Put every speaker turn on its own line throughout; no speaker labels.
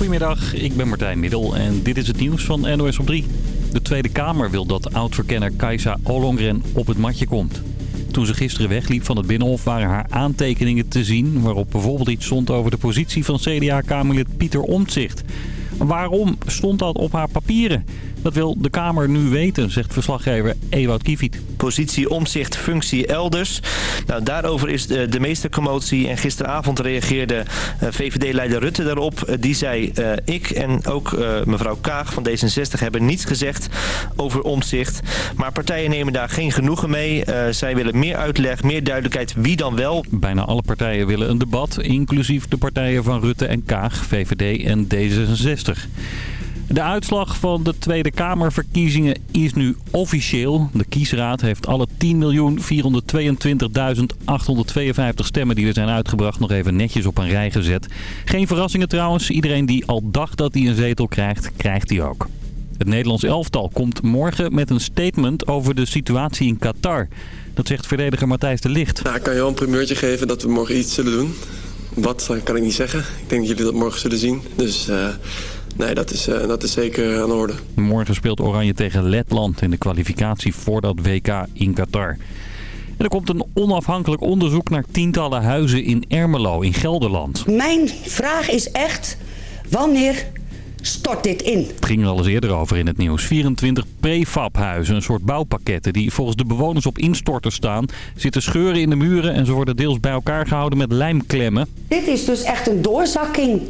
Goedemiddag, ik ben Martijn Middel en dit is het nieuws van NOS op 3. De Tweede Kamer wil dat oud-verkenner Kajsa Ollongren op het matje komt. Toen ze gisteren wegliep van het Binnenhof waren haar aantekeningen te zien... waarop bijvoorbeeld iets stond over de positie van CDA-kamerlid Pieter Omtzigt. Waarom stond dat op haar papieren? Dat wil de Kamer nu weten, zegt verslaggever Ewout Kiefiet.
Positie, omzicht, functie elders. Nou, daarover is de, de meeste commotie. En gisteravond reageerde uh, VVD-leider Rutte daarop. Uh, die zei, uh, ik en ook mevrouw Kaag van D66 hebben niets gezegd over omzicht. Maar partijen nemen daar geen genoegen mee. zij willen meer uitleg, meer duidelijkheid. Wie dan wel?
Bijna alle partijen willen een debat, inclusief de partijen van Rutte en Kaag, VVD en D66. De uitslag van de Tweede Kamerverkiezingen is nu officieel. De kiesraad heeft alle 10.422.852 stemmen die er zijn uitgebracht nog even netjes op een rij gezet. Geen verrassingen trouwens. Iedereen die al dacht dat hij een zetel krijgt, krijgt hij ook. Het Nederlands elftal komt morgen met een statement over de situatie in Qatar. Dat zegt verdediger Matthijs de Licht.
Nou, ik kan je wel een primeurtje geven dat we morgen iets zullen doen. Wat kan ik niet zeggen. Ik denk dat jullie dat morgen zullen zien. Dus... Uh... Nee, dat is, uh, dat is zeker aan de orde.
Morgen speelt Oranje tegen Letland in de kwalificatie voor dat WK in Qatar. En er komt een onafhankelijk onderzoek naar tientallen huizen in Ermelo in Gelderland.
Mijn vraag is echt, wanneer stort dit in?
Het ging er al eens eerder over in het nieuws. 24 prefabhuizen, een soort bouwpakketten die volgens de bewoners op instorten staan. Zitten scheuren in de muren en ze worden deels bij elkaar gehouden met lijmklemmen.
Dit is dus echt een doorzakking.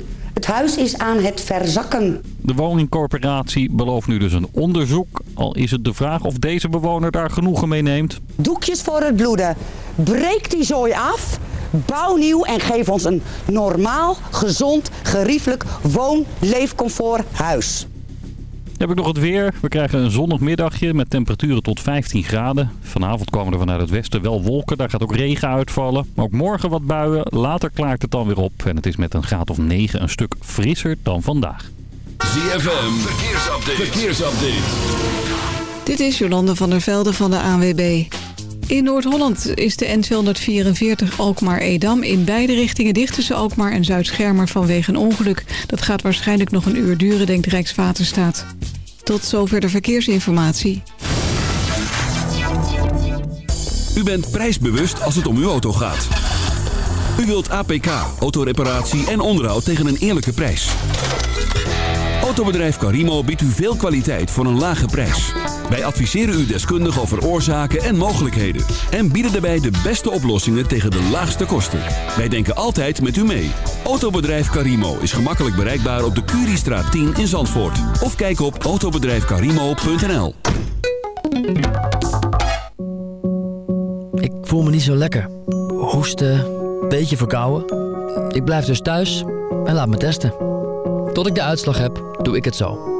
Het huis is aan het verzakken.
De woningcorporatie belooft nu dus een onderzoek. Al is het de vraag of deze bewoner daar genoegen mee neemt.
Doekjes voor het bloeden. Breek die zooi af. Bouw nieuw en geef ons een normaal, gezond, geriefelijk woon-leefcomfort huis
heb ik nog het weer. We krijgen een zonnig middagje met temperaturen tot 15 graden. Vanavond komen er vanuit het westen wel wolken. Daar gaat ook regen uitvallen. Maar ook morgen wat buien. Later klaart het dan weer op. En het is met een graad of 9 een stuk frisser dan vandaag.
ZFM, verkeersupdate. verkeersupdate.
Dit is Jolande van der Velde van de ANWB. In Noord-Holland is de N244 Alkmaar-Edam in beide richtingen dicht tussen Alkmaar en Zuid-Schermer vanwege een ongeluk. Dat gaat waarschijnlijk nog een uur duren, denkt Rijkswaterstaat. Tot zover de verkeersinformatie.
U bent prijsbewust als het om uw auto gaat. U wilt APK, autoreparatie en onderhoud tegen een eerlijke prijs. Autobedrijf Carimo biedt u veel kwaliteit voor een lage prijs. Wij adviseren u deskundig over oorzaken en mogelijkheden. En bieden daarbij de beste oplossingen tegen de laagste kosten. Wij denken altijd met u mee. Autobedrijf Carimo is gemakkelijk bereikbaar op de Curiestraat 10 in Zandvoort. Of kijk op autobedrijfcarimo.nl
Ik voel me niet zo lekker. Hoesten, beetje verkouden. Ik blijf dus thuis en laat me testen. Tot ik de uitslag heb, doe ik het zo.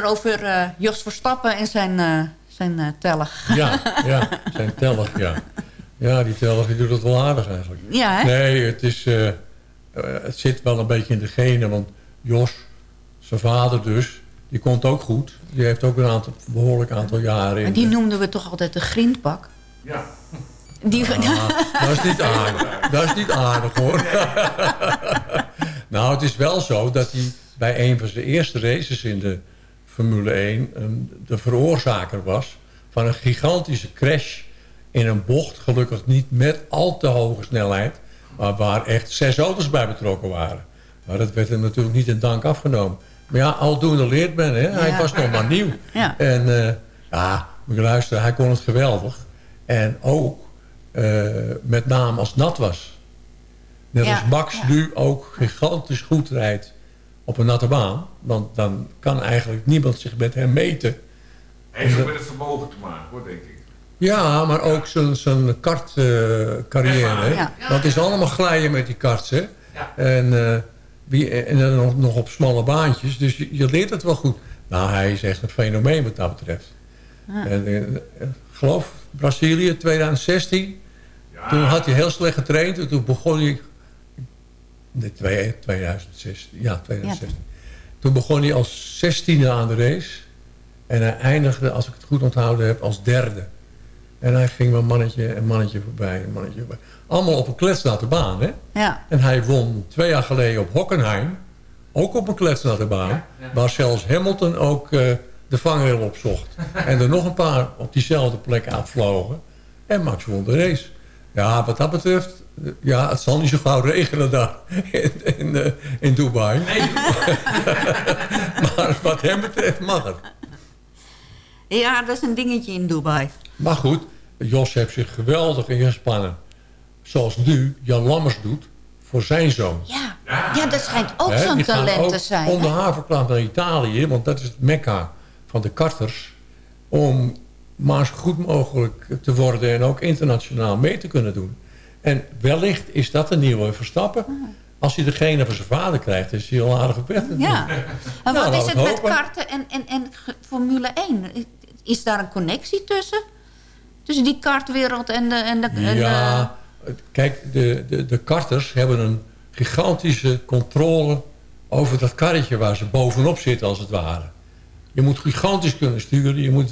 Verder over eh, Jos Verstappen en zijn, eh zijn eh, teller.
Ja, ja, zijn teller, ja. Ja, die teller die doet het wel aardig eigenlijk.
Ja, hè?
Nee, het, is, het zit wel een beetje in de genen. Want Jos, zijn vader dus, die komt ook goed. Die heeft ook een aantal, behoorlijk aantal jaren in.
En die noemden we toch altijd de grindbak?
Ja.
Die,
Dat is niet aardig. Dat is niet aardig hoor. nou, het is wel zo dat hij bij een van zijn eerste races in de Formule 1 een, de veroorzaker was van een gigantische crash in een bocht. Gelukkig niet met al te hoge snelheid, maar waar echt zes auto's bij betrokken waren. Maar dat werd hem natuurlijk niet in dank afgenomen. Maar ja, aldoende leert men. Hè? Hij
Ja.
was nog maar nieuw.
Ja.
En eh, ja, luisteren, hij kon het geweldig. En ook eh, met name als nat was. Net
Ja,
als Max nu ook gigantisch goed rijdt op een natte baan. Want dan kan eigenlijk niemand zich met hem meten.
Heeft ook met het vermogen te maken, hoor, denk ik.
Ja, maar ook zijn, zijn kartcarrière. hè.
Ja.
Want het is allemaal glijden met die karts. Hè? En, eh, wie, en dan nog, nog op smalle baantjes. Dus je, je leert het wel goed. Nou, hij is echt een fenomeen wat dat betreft. En, eh, eh, geloof, Brazilië 2016. Toen had hij heel slecht getraind. En toen begon hij... Nee, twee- 2016. Ja, 2016. Toen begon hij als 16e aan de race. En hij eindigde, als ik het goed onthouden heb, als derde. En hij ging maar mannetje en mannetje voorbij en mannetje voorbij. Allemaal op een kletsnatte baan, hè?
Ja.
En hij won twee jaar geleden op Hockenheim. Ook op een kletsnatte baan. Waar zelfs Hamilton ook eh, de vangrail opzocht. en er nog een paar op diezelfde plek uitvlogen. En Max won de race. Ja, wat dat betreft... Ja, het zal niet zo gauw regenen daar in, in, eh, in Dubai. maar wat hem betreft mag het.
ja, dat is een dingetje in Dubai.
Maar goed, Jos heeft zich geweldig ingespannen. Zoals nu Jan Lammers doet voor zijn zoon.
Ja, ja dat schijnt ook zo'n talent
ook
te zijn.
onder
hè?
haverklap naar Italië, want dat is het mekka van de karters. Om maar zo goed mogelijk te worden en ook internationaal mee te kunnen doen. En wellicht is dat een nieuwe Verstappen. Als hij degene van zijn vader krijgt, is hij al aardig op weg.
Ja. En
Nou,
wat
laten
is het met
hopen.
karten en, en, en Formule 1? Is daar een connectie tussen? Tussen die kartwereld en de... En de en
Ja, kijk, de, de, de karters hebben een gigantische controle over dat karretje waar ze bovenop zitten als het ware. Je moet gigantisch kunnen sturen. Je moet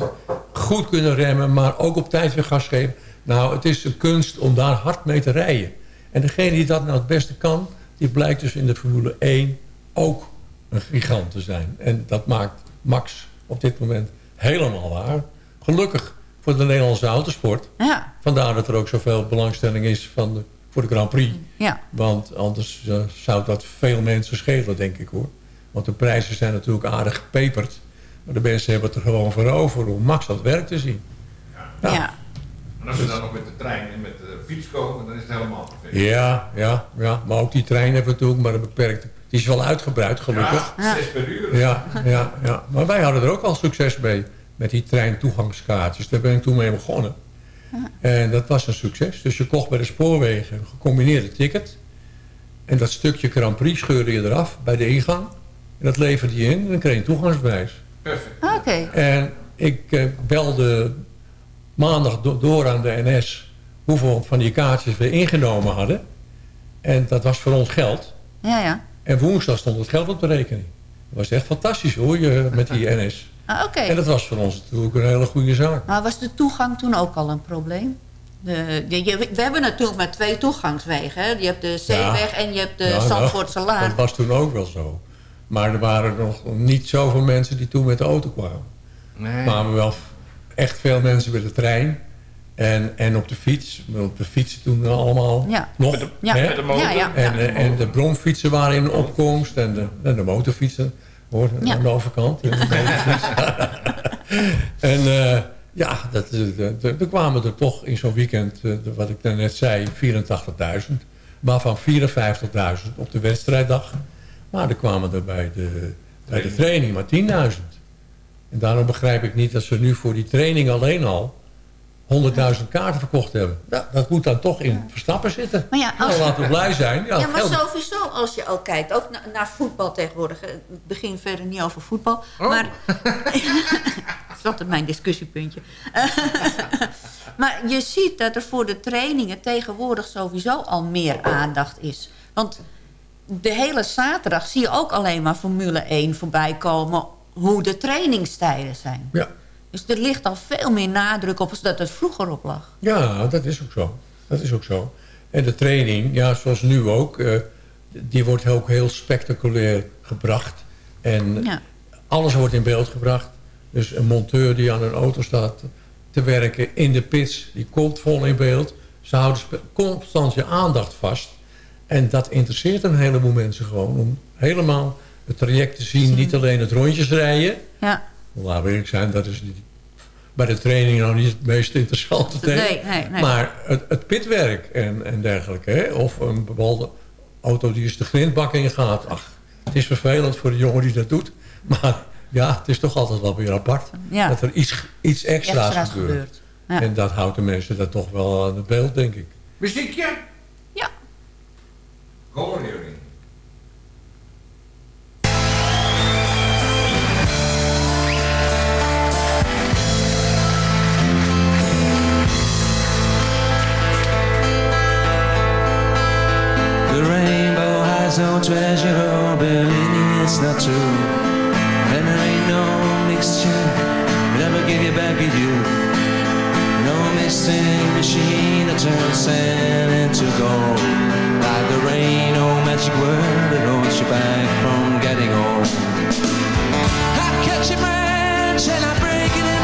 goed kunnen remmen, maar ook op tijd weer gas geven. Nou, het is een kunst om daar hard mee te rijden. En degene die dat nou het beste kan... die blijkt dus in de Formule 1 ook een gigant te zijn. En dat maakt Max op dit moment helemaal waar. Gelukkig voor de Nederlandse autosport.
Ja.
Vandaar dat er ook zoveel belangstelling is van de, voor de Grand Prix.
Ja.
Want anders eh, zou dat veel mensen schelen, denk ik hoor. Want de prijzen zijn natuurlijk aardig gepeperd. Maar de mensen hebben het er gewoon voor over om Max aan het werk te zien.
Ja.
En als we dan nog met de trein en met de fiets komen, dan is het helemaal perfect.
Ja, ja, ja. Maar ook die trein hebben we natuurlijk maar een beperkte... Die is wel uitgebreid, gelukkig.
Ja, zes per uur.
Ja, ja, ja. Maar wij hadden er ook al succes mee. Met die treintoegangskaartjes. Daar ben ik toen mee begonnen. En dat was een succes. Dus je kocht bij de spoorwegen een gecombineerde ticket. En dat stukje Grand Prix scheurde je eraf bij de ingang. En dat leverde je in en dan kreeg je een toegangsbewijs.
Perfect.
Oké.
En ik eh, belde maandag do- door aan de NS... hoeveel van die kaartjes we ingenomen hadden. En dat was voor ons geld.
Ja, ja.
En woensdag stond het geld op de rekening. Dat was echt fantastisch hoor, je, met die NS.
Ah, Oké.
En dat was voor ons natuurlijk een hele goede zaak.
Maar was de toegang toen ook al een probleem? De, de- je- we hebben natuurlijk maar twee toegangswegen. Hè? Je hebt de Zeeweg en je hebt de
Ja, nou,
Zandvoortse Laan.
Dat was toen ook wel zo. Maar er waren nog niet zoveel mensen die toen met de auto kwamen.
Nee.
Kwamen wel echt veel mensen met de trein. En, en op de fiets. Op de fietsen toen allemaal
Ja.
nog.
Met de-
Ja.
hè?
Met de motor.
Ja, ja.
En, eh, en de bromfietsen waren in opkomst. En de, en de motorfietsen. Hoor,
Ja.
aan de overkant. En, de motorfiets. en eh, ja, dat, eh, er kwamen er toch in zo'n weekend, wat ik net zei, 84.000. Waarvan 54.000 op de wedstrijddag. Maar er kwamen er bij de, bij de training maar 10.000. En daarom begrijp ik niet dat ze nu voor die training alleen al 100.000 kaarten verkocht hebben. Ja, dat moet dan toch in Verstappen zitten.
Maar ja, als-
Nou, laten we blij zijn. Ja,
Ja, maar
geld-
sowieso als je al kijkt, ook na- naar voetbal tegenwoordig. eh, Het begin verder niet over voetbal.
Oh.
Maar dat is altijd mijn discussiepuntje. maar je ziet dat er voor de trainingen tegenwoordig sowieso al meer aandacht is. Want de hele zaterdag zie je ook alleen maar Formule 1 voorbij komen... hoe de trainingstijden zijn.
Ja.
Dus er ligt al veel meer nadruk op als dat het vroeger op lag.
Ja, dat is ook zo. Dat is ook zo. En de training, ja, zoals nu ook, eh, die wordt ook heel spectaculair gebracht. En
Ja.
alles wordt in beeld gebracht. Dus een monteur die aan een auto staat te werken in de pits, die komt vol in beeld. Ze houden constant je aandacht vast. En dat interesseert een heleboel mensen gewoon. Om helemaal het traject te zien, niet alleen het rondjes rijden.
Ja.
Laten we eerlijk zijn, dat is niet- bij de training nou niet het meest interessante. ik.
Nee, nee, nee.
Maar het, het pitwerk en, en dergelijke. Hè? Of een bepaalde auto die eens de grindbak in gaat. Ach, het is vervelend voor de jongen die dat doet. Maar ja, het is toch altijd wel weer apart.
Ja.
Dat er iets, iets extra's,
Extra's
gebeurt.
gebeurt. Ja.
En dat houdt de mensen dat toch wel aan het beeld, denk ik.
Muziekje?
Ja.
Kom
has no treasure, oh, believe it's not true. And there ain't no mixture that ever give you back your youth. No mixing machine that turns sand into gold. Like the rain, no magic word that holds you back from getting old. I catch a branch and I break it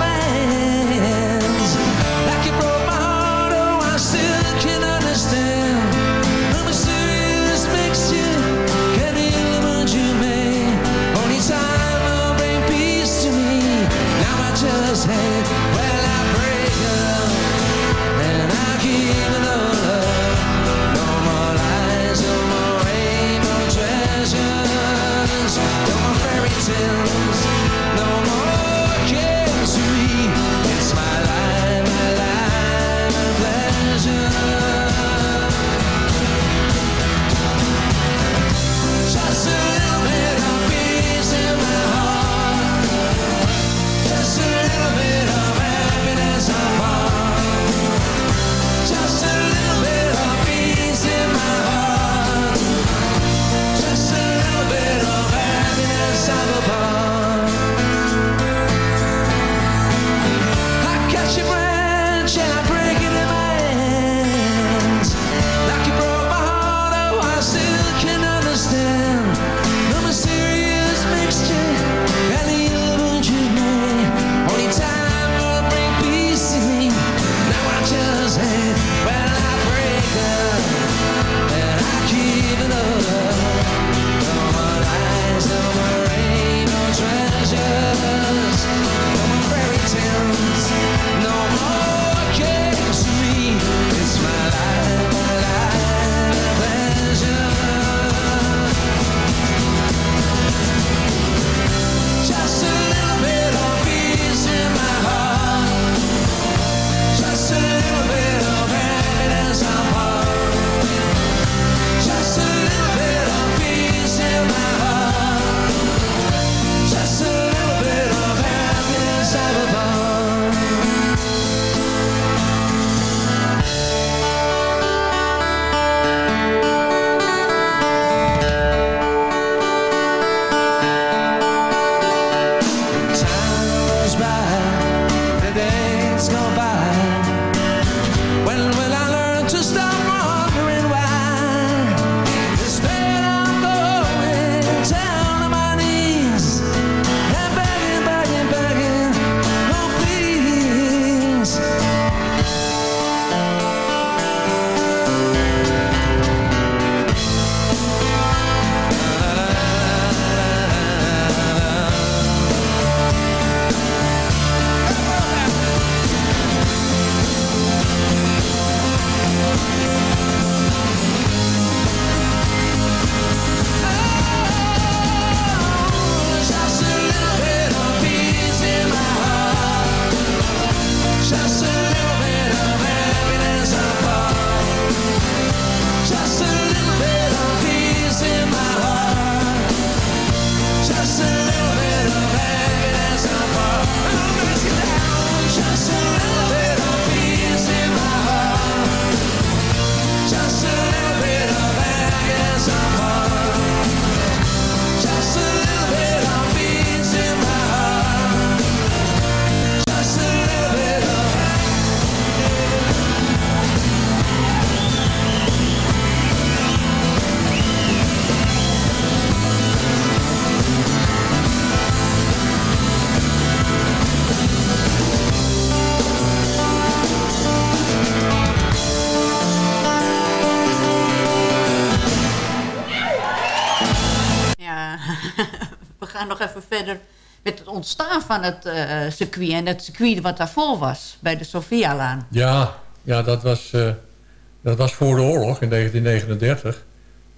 ontstaan van het eh, circuit... en het circuit wat daarvoor was, bij de Sofialaan.
Ja, ja dat, was, eh, dat was voor de oorlog in 1939.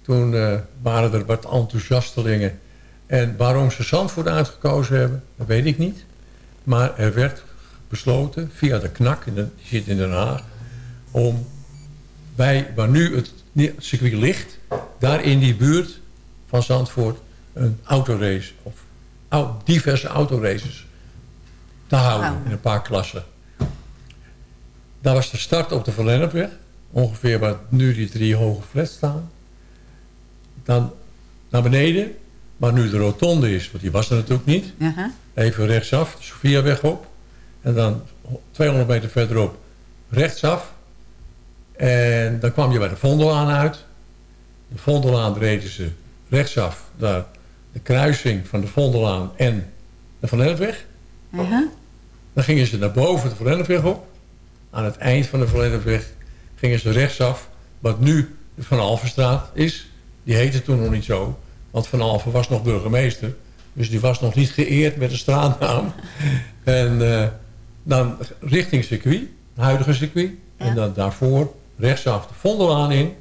Toen eh, waren er wat enthousiastelingen. En waarom ze Zandvoort uitgekozen hebben, dat weet ik niet. Maar er werd besloten via de KNAK, die zit in Den Haag... om bij waar nu het circuit ligt... daar in die buurt van Zandvoort een autorace... of diverse autoraces te houden in een paar klassen. Daar was de start op de Verlennepweg. Ongeveer waar nu die drie hoge flats staan. Dan naar beneden, waar nu de rotonde is. Want die was er natuurlijk niet.
Aha.
Even rechtsaf, de Sofiaweg op. En dan 200 meter verderop rechtsaf. En dan kwam je bij de Vondelaan uit. De Vondelaan reden ze rechtsaf naar de kruising van de Vondelaan en de Van Lennepweg.
Aha.
Dan gingen ze naar boven de Van Lennepweg op. Aan het eind van de Van Lennepweg gingen ze rechtsaf. Wat nu de Van Alphenstraat is. Die heette toen nog niet zo. Want Van Alphen was nog burgemeester. Dus die was nog niet geëerd met een straatnaam. en eh, dan richting circuit. Het huidige circuit. En dan daarvoor rechtsaf de Vondelaan in.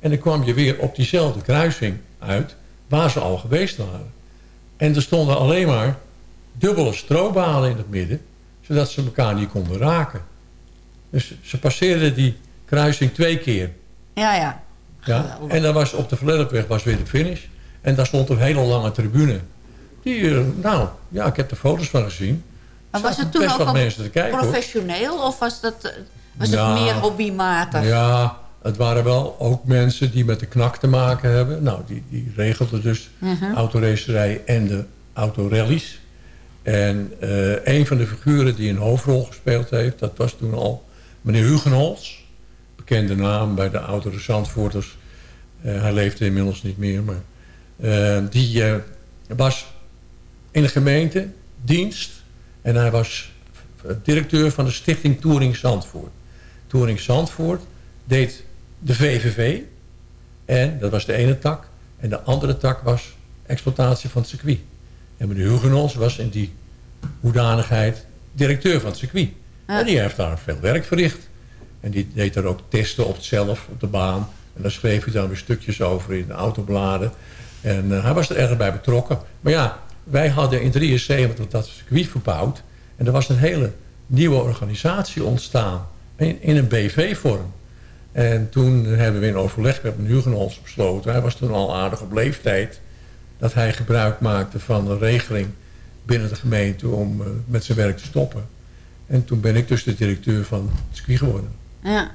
En dan kwam je weer op diezelfde kruising uit. Waar ze al geweest waren. En er stonden alleen maar dubbele stroobalen in het midden. Zodat ze elkaar niet konden raken. Dus ze passeerden die kruising twee keer.
Ja, ja.
Ja? En dan was op de Verlennepweg was weer de finish. En daar stond een hele lange tribune. Die, eh, nou, ja, ik heb er foto's van gezien.
Maar was het toen ook
wat
al
mensen te kijken, hoor.
professioneel of was, dat, eh, was
Ja.
het meer hobbymatig?
Ja, het waren wel ook mensen die met de knak te maken hebben. Nou, die, die regelden dus
Mhm.
autoracerij en de autorallies. En eh, een van de figuren die een hoofdrol gespeeld heeft... dat was toen al meneer Hugenholz. Bekende naam bij de oudere Zandvoorters. Eh, hij leefde inmiddels niet meer, maar... eh, die was in de gemeente, dienst... en hij was directeur van de stichting Touring Zandvoort. Touring Zandvoort deed de VVV. En dat was de ene tak. En de andere tak was exploitatie van het circuit. En meneer Hugenons was in die hoedanigheid directeur van het circuit. En die heeft daar veel werk verricht. En die deed er ook testen op het zelf, op de baan. En daar schreef hij dan weer stukjes over in de autobladen. En eh, hij was er erg bij betrokken. Maar ja, wij hadden in 73 dat circuit verbouwd. En er was een hele nieuwe organisatie ontstaan. In, in een BV-vorm. En toen hebben we in overleg met meneer Hugenholz besloten... hij was toen al aardig op leeftijd... dat hij gebruik maakte van een regeling binnen de gemeente... om eh, met zijn werk te stoppen. En toen ben ik dus de directeur van het circuit geworden.
Ja.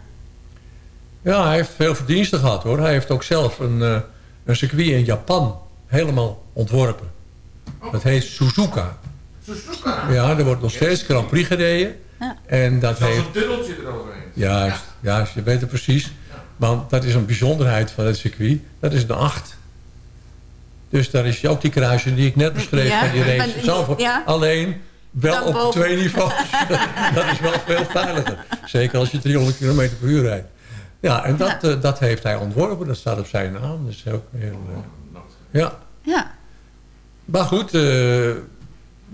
Ja, hij heeft veel verdiensten gehad hoor. Hij heeft ook zelf een, eh, een circuit in Japan helemaal ontworpen. Dat heet Suzuka.
Suzuka.
Ja, er wordt nog steeds Grand Prix gereden.
Ja.
En dat
Zelfs
heeft...
een tunneltje eroverheen.
Juist, juist, je weet het precies. Want dat is een bijzonderheid van het circuit. Dat is een 8. Dus daar is ook die kruising die ik net beschreef
Ja,
van die race.
ja.
Alleen wel
Dan
op
boven.
twee niveaus. dat is wel veel veiliger. Zeker als je 300 km per uur rijdt. Ja, en dat, eh, dat heeft hij ontworpen. Dat staat op zijn naam. Dus ook heel, eh, ja.
Ja.
Maar goed, eh, we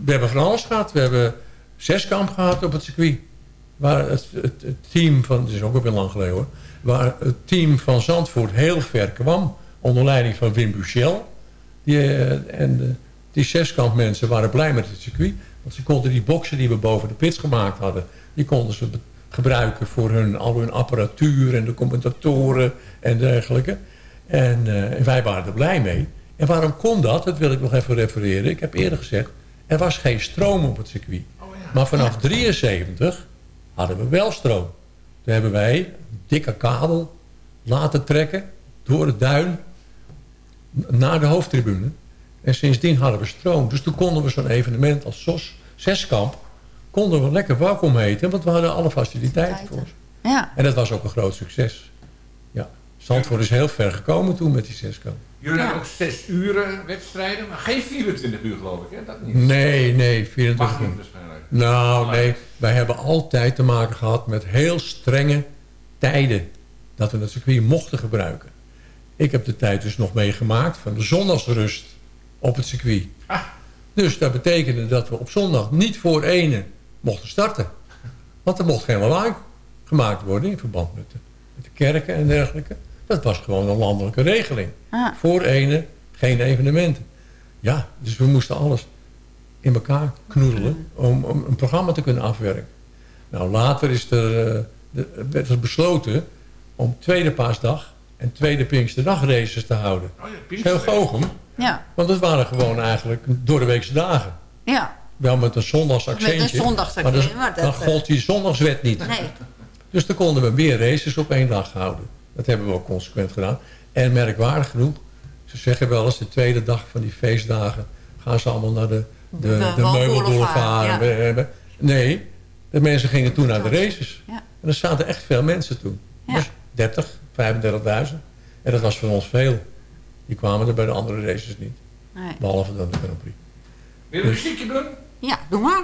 hebben van alles gehad. We hebben zeskamp gehad op het circuit. Waar het, het, het team van, het is ook alweer lang geleden hoor. Waar het team van Zandvoort heel ver kwam. Onder leiding van Wim Buchel. Die, eh, en eh, die zeskamp mensen waren blij met het circuit. Want ze konden die boksen die we boven de pits gemaakt hadden. Die konden ze gebruiken voor hun, al hun apparatuur en de commentatoren en dergelijke. En, eh, en wij waren er blij mee. En waarom kon dat? Dat wil ik nog even refereren. Ik heb eerder gezegd, er was geen stroom op het circuit. Maar vanaf 73 hadden we wel stroom. Toen hebben wij een dikke kabel laten trekken door het duin naar de hoofdtribune. En sindsdien hadden we stroom. Dus toen konden we zo'n evenement als SOS, Zeskamp... konden we lekker welkom heten, want we hadden alle faciliteiten voor.
Ja.
En dat was ook een groot succes. Ja. Zandvoort is heel ver gekomen toen met die Zeskamp.
Jullie hebben ook zes uren wedstrijden, maar geen 24 uur geloof ik, hè? Dat niet.
Nee, nee, 24
Mag niet
uur.
waarschijnlijk.
Nou, nee. Wij hebben altijd te maken gehad met heel strenge tijden. Dat we het circuit mochten gebruiken. Ik heb de tijd dus nog meegemaakt van de zondagsrust op het circuit. Dus dat betekende dat we op zondag niet voor ene mochten starten. Want er mocht geen lawaai gemaakt worden in verband met de, met de kerken en dergelijke. Dat was gewoon een landelijke regeling.
Ah.
Voor ene geen evenementen. Ja, dus we moesten alles in elkaar knoedelen om, om een programma te kunnen afwerken. Nou, later is er, eh, de, werd er besloten om tweede paasdag en tweede Pinksterdag races te houden.
Oh ja,
Heel. Gochem,
Ja,
want dat waren gewoon eigenlijk door de weekse dagen.
ja.
Wel met een zondagsaccentje.
Met een zondagsaccent,
Maar, dat-
maar dat,
dan
eh,
gold die zondagswet niet.
Nee.
Dus dan konden we meer races op één dag houden. Dat hebben we ook consequent gedaan. En merkwaardig genoeg, ze zeggen wel eens de tweede dag van die feestdagen... gaan ze allemaal naar de, de,
De
de, meubelboulevard.
ja.
We hebben- Nee, de mensen gingen toen naar de races.
Ja.
En er zaten echt veel mensen toen.
Ja.
Dus 30, 35.000. En dat was voor ons veel. Die kwamen er bij de andere races niet.
Nee.
Behalve dan de Grand Prix.
Weer een muziekje, Brun?
Ja, doe maar.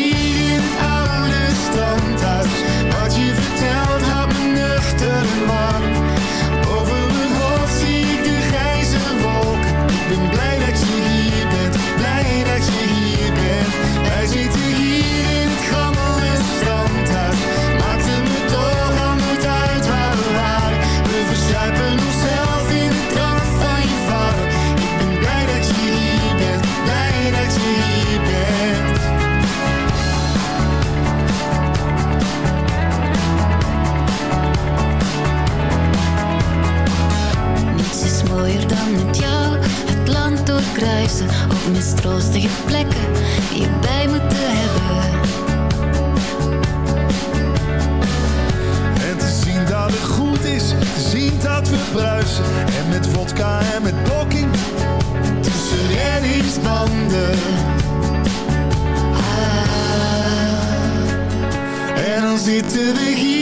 Op mistroostige plekken je bij moeten hebben.
En te zien dat het goed is, te zien dat we bruisen. En met vodka en met blokking tussen reddingsbanden. Ah. En dan zitten we hier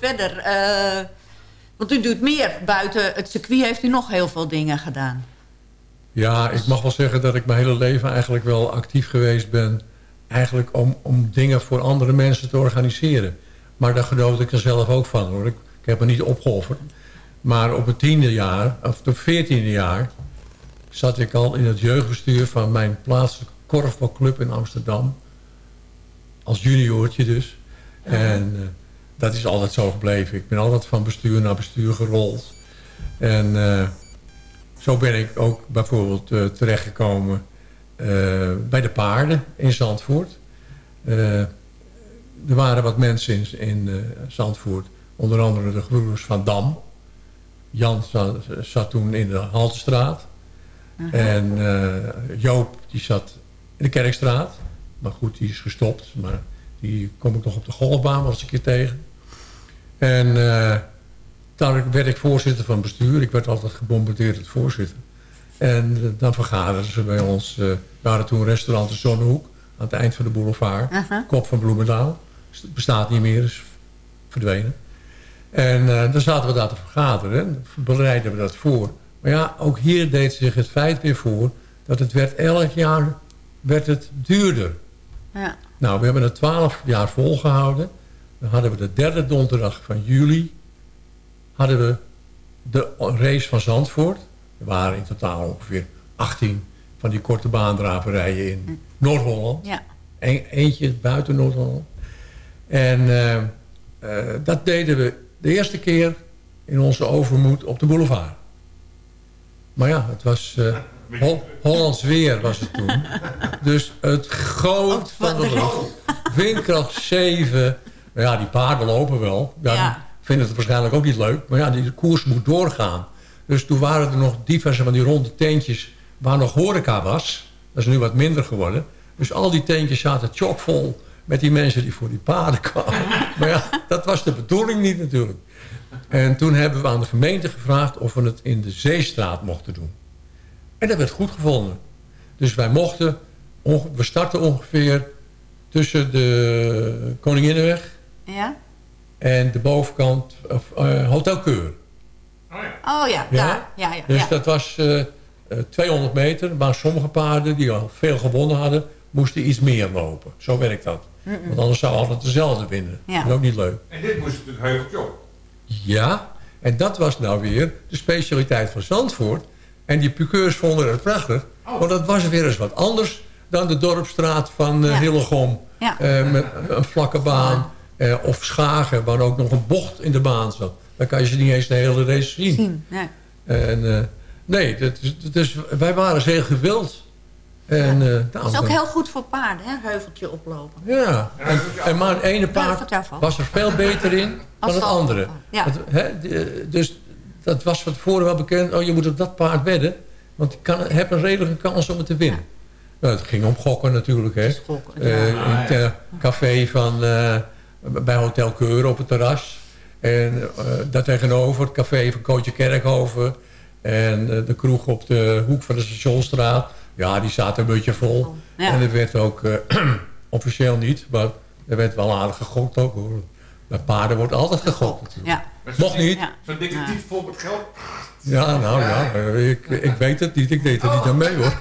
weer verder. eh, want u doet meer. Buiten het circuit heeft u nog heel veel dingen gedaan.
Ja, ik mag wel zeggen dat ik mijn hele leven eigenlijk wel actief geweest ben. Eigenlijk om, om dingen voor andere mensen te organiseren. Maar daar genoot ik er zelf ook van hoor. Ik, ik heb me niet opgeofferd. Maar op het tiende jaar, of het veertiende jaar... zat ik al in het jeugdbestuur van mijn plaatselijke korfbalclub in Amsterdam. Als juniortje dus. En eh, dat is altijd zo gebleven. Ik ben altijd van bestuur naar bestuur gerold. En eh, zo ben ik ook bijvoorbeeld eh, terechtgekomen eh, bij de paarden in Zandvoort. Er waren wat mensen in, in Zandvoort. Onder andere de broeders van Dam. Jan zat, zat toen in de Haltestraat. En Joop die zat in de Kerkstraat. Maar goed, die is gestopt. Maar die kom ik nog op de golfbaan was ik keer tegen. En eh, daar werd ik voorzitter van bestuur. Ik werd altijd gebombardeerd het voorzitter. En eh, dan vergaderden ze bij ons. we hadden toen restaurant de Zonnehoek. Aan het eind van de boulevard. Kop van Bloemendaal. Bestaat niet meer, is verdwenen. En eh, dan zaten we daar te vergaderen. En bereiden we dat voor. Maar ja, ook hier deed zich het feit weer voor... dat het werd elk jaar werd het duurder.
Ja.
Nou, we hebben het twaalf jaar volgehouden. Dan hadden we de derde donderdag van juli... hadden we de race van Zandvoort. Er waren in totaal ongeveer 18 van die korte baandraverijen in Noord-Holland.
Ja.
Eentje buiten Noord-Holland. En eh, eh, dat deden we de eerste keer in onze overmoed op de boulevard. Maar ja, het was Hol- Hollands weer was het toen. Dus het goot van de lucht. Windkracht 7. Ja, die paarden lopen wel. Ja,
Ja.
Vinden het waarschijnlijk ook niet leuk. Maar ja, die koers moet doorgaan. Dus toen waren er nog diverse van die ronde tentjes... waar nog horeca was. Dat is nu wat minder geworden. Dus al die tentjes zaten chockvol met die mensen die voor die paarden kwamen. maar ja, dat was de bedoeling niet natuurlijk. En toen hebben we aan de gemeente gevraagd of we het in de Zeestraat mochten doen. En dat werd goed gevonden. Dus wij mochten, we starten ongeveer tussen de Koninginnenweg
Ja?
en de bovenkant of, eh, Hotel Keur.
Oh ja, daar. Ja, ja,
Dus
ja.
dat was eh, eh, 200 meter. Maar sommige paarden die al veel gewonnen hadden, moesten iets meer lopen. Zo werkt dat. Want anders zou altijd dezelfde winnen.
Ja.
Dat is ook niet leuk.
En dit moest natuurlijk heuveltje op.
Ja, en dat was nou weer de specialiteit van Zandvoort. En die piqueurs vonden het prachtig. Want dat was weer eens wat anders dan de dorpstraat van eh
Ja.
Hillegom.
Ja.
Eh, met een vlakke baan. Eh, of Schagen, waar ook nog een bocht in de baan zat. Dan kan je ze niet eens de hele race zien.
Zien, nee.
En, eh, nee, dat is, dat is, wij waren zeer gewild. En, eh,
Dat is ook heel goed voor paarden, hè? Heuveltje oplopen.
ja, en, en maar het ene paard was er veel beter in dan
Als
het
het
andere.
Ja.
Het- hè, dus dat was van tevoren wel bekend. Oh, je moet op dat paard wedden. Want ik kan, heb een redelijke kans om het te winnen. Nou, het ging om gokken natuurlijk. Hè. Eh, in het café van, eh, bij Hotel Keur op het terras. En eh daar tegenover het café van Kootje Kerkhoven. En eh, de kroeg op de hoek van de Stationstraat. Ja, die zaten een beetje vol.
Ja.
En er werd ook, eh, officieel niet, maar er werd wel aardig gegokt ook hoor. Bij paarden wordt altijd gegokt natuurlijk.
Ja.
Mocht niet.
Zo'n dikke tiet vol met geld.
Ja, nou ja, ik, ik weet het niet. Ik deed er niet aan mee hoor.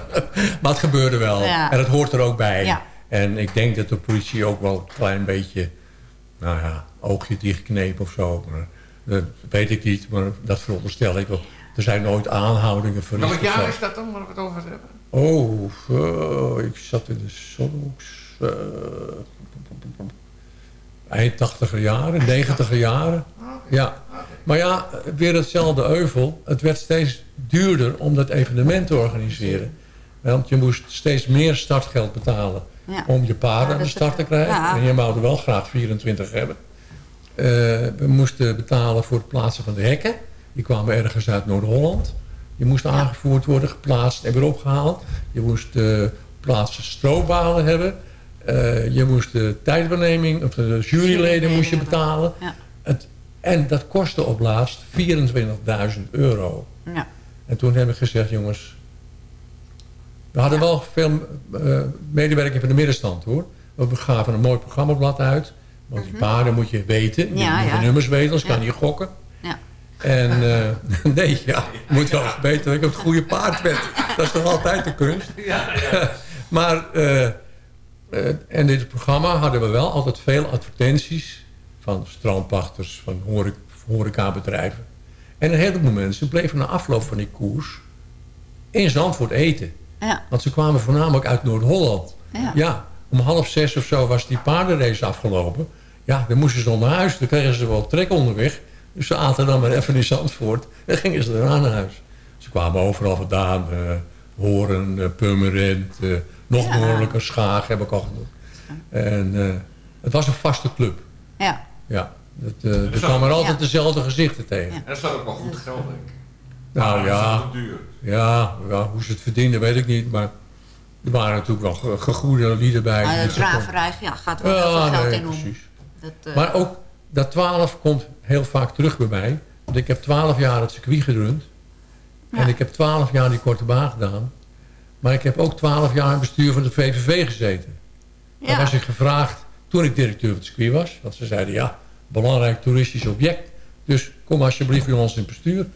maar het gebeurde wel.
Ja.
En het hoort er ook bij. En ik denk dat de politie ook wel een klein beetje... Nou ja, oogje dichtkneep of zo. Maar, dat weet ik niet, maar dat veronderstel ik wel. Er zijn nooit aanhoudingen verricht.
Welk jaar is dat dan, waar we het over hebben?
Oh, ik zat in de Sonox. eh, eind 80er jaren, 90er jaren. Ja. Maar ja, weer hetzelfde euvel. Het werd steeds duurder om dat evenement te organiseren. Want je moest steeds meer startgeld betalen
Ja.
om je paarden aan de start te krijgen.
ja.
En je wou er wel graag 24 hebben. Eh, we moesten betalen voor het plaatsen van de hekken. Die kwamen ergens uit Noord-Holland. Die moesten aangevoerd worden, geplaatst en weer opgehaald. Je moest eh plaatsen stroobalen hebben. Eh, je moest de tijdbeneming, of de juryleden moest je betalen.
Ja.
Het, en dat kostte op laatst 24.000 euro.
Ja.
En toen heb ik gezegd, jongens... We hadden wel veel eh medewerking van de middenstand, hoor. We gaven een mooi programmablad uit. Want die paarden moet je weten. Je
Mhm. Ja,
moet de nummers weten, anders kan je niet gokken.
Ja.
En eh, nee, ja, je moet wel weten dat ik het goede paard ben. Dat is toch altijd de kunst. maar, eh, eh, en in dit programma hadden we wel altijd veel advertenties... van strandpachters, van horeca, horecabedrijven. En een heleboel mensen bleven na afloop van die koers in Zandvoort eten.
Ja.
Want ze kwamen voornamelijk uit Noord-Holland.
Ja.
om half zes of zo was die paardenrace afgelopen. Ja, dan moesten ze dan naar huis. Dan kregen ze wel trek onderweg. Dus ze aten dan maar even in Zandvoort. En gingen ze daarna naar huis. Ze kwamen overal vandaan. eh Horen, eh, Purmerend, eh, nog
Ja.
noordelijker, Schaag heb ik al genoemd. En eh, het was een vaste club.
Ja.
Ja, het, eh, er kwamen altijd
Ja.
dezelfde gezichten tegen.
En dat staat ook wel goed geld, denk ik.
Nou ja, ja, ja, hoe ze het verdienden weet ik niet. Maar er waren natuurlijk wel ge- gegoede lieden bij.
Maar
het
draverij ja, gaat wel heel veel geld
nee,
in om.
precies.
Dat, eh,
Maar ook dat 12 komt heel vaak terug bij mij. Want ik heb 12 jaar het circuit gerund. En ik heb 12 jaar die korte baan gedaan. Maar ik heb ook 12 jaar in het bestuur van de VVV gezeten. Daar
Ja.
was ik gevraagd toen ik directeur van het circuit was. Want ze zeiden ja, belangrijk toeristisch object. Dus kom alsjeblieft bij ons in het bestuur.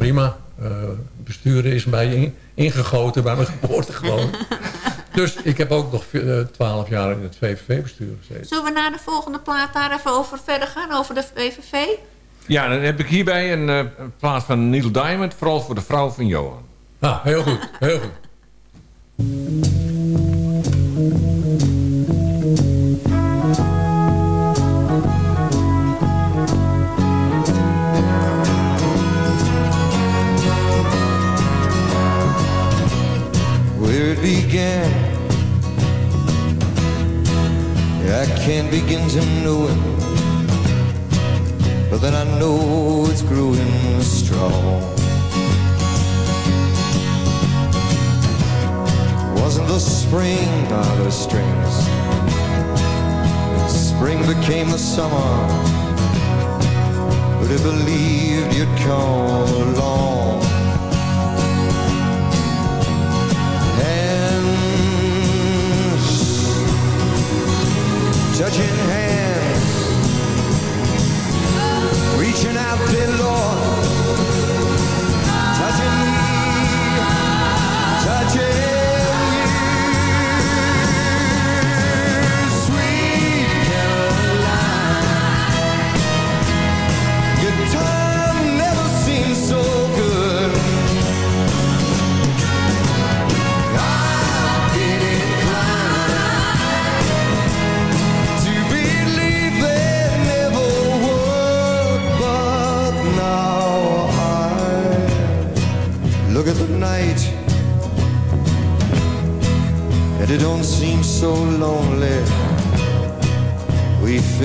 Prima. eh, besturen is mij in- ingegoten bij mijn geboorte gewoon. dus ik heb ook nog eh, 12 jaar in het VVV-bestuur gezeten.
Zullen we naar de volgende plaat daar even over verder gaan? Over de VVV?
Ja, dan heb ik hierbij een eh, plaat van Neil Diamond. Vooral voor de vrouw van Johan.
Ah, heel goed, heel goed.
began. I can't begin to know it, but then I know it's growing strong. Wasn't the spring by the strings? Spring became the summer. Would have believed you'd come along? Touching hands, reaching out, dear Lord,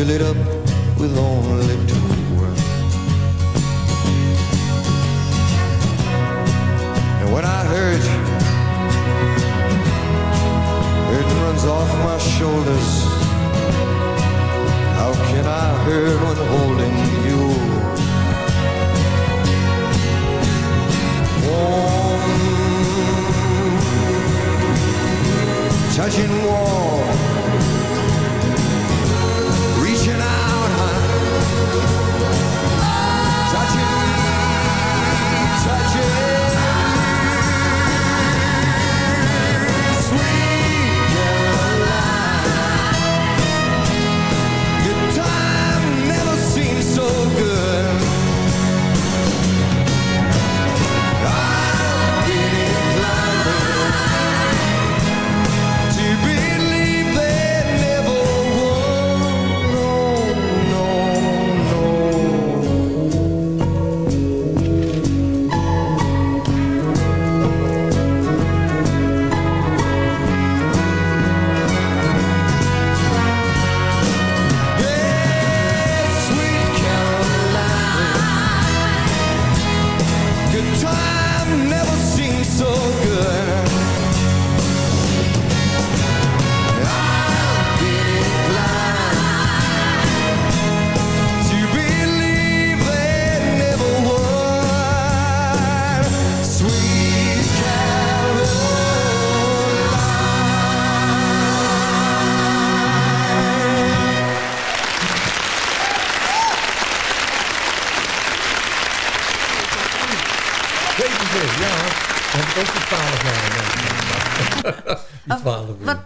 fill it up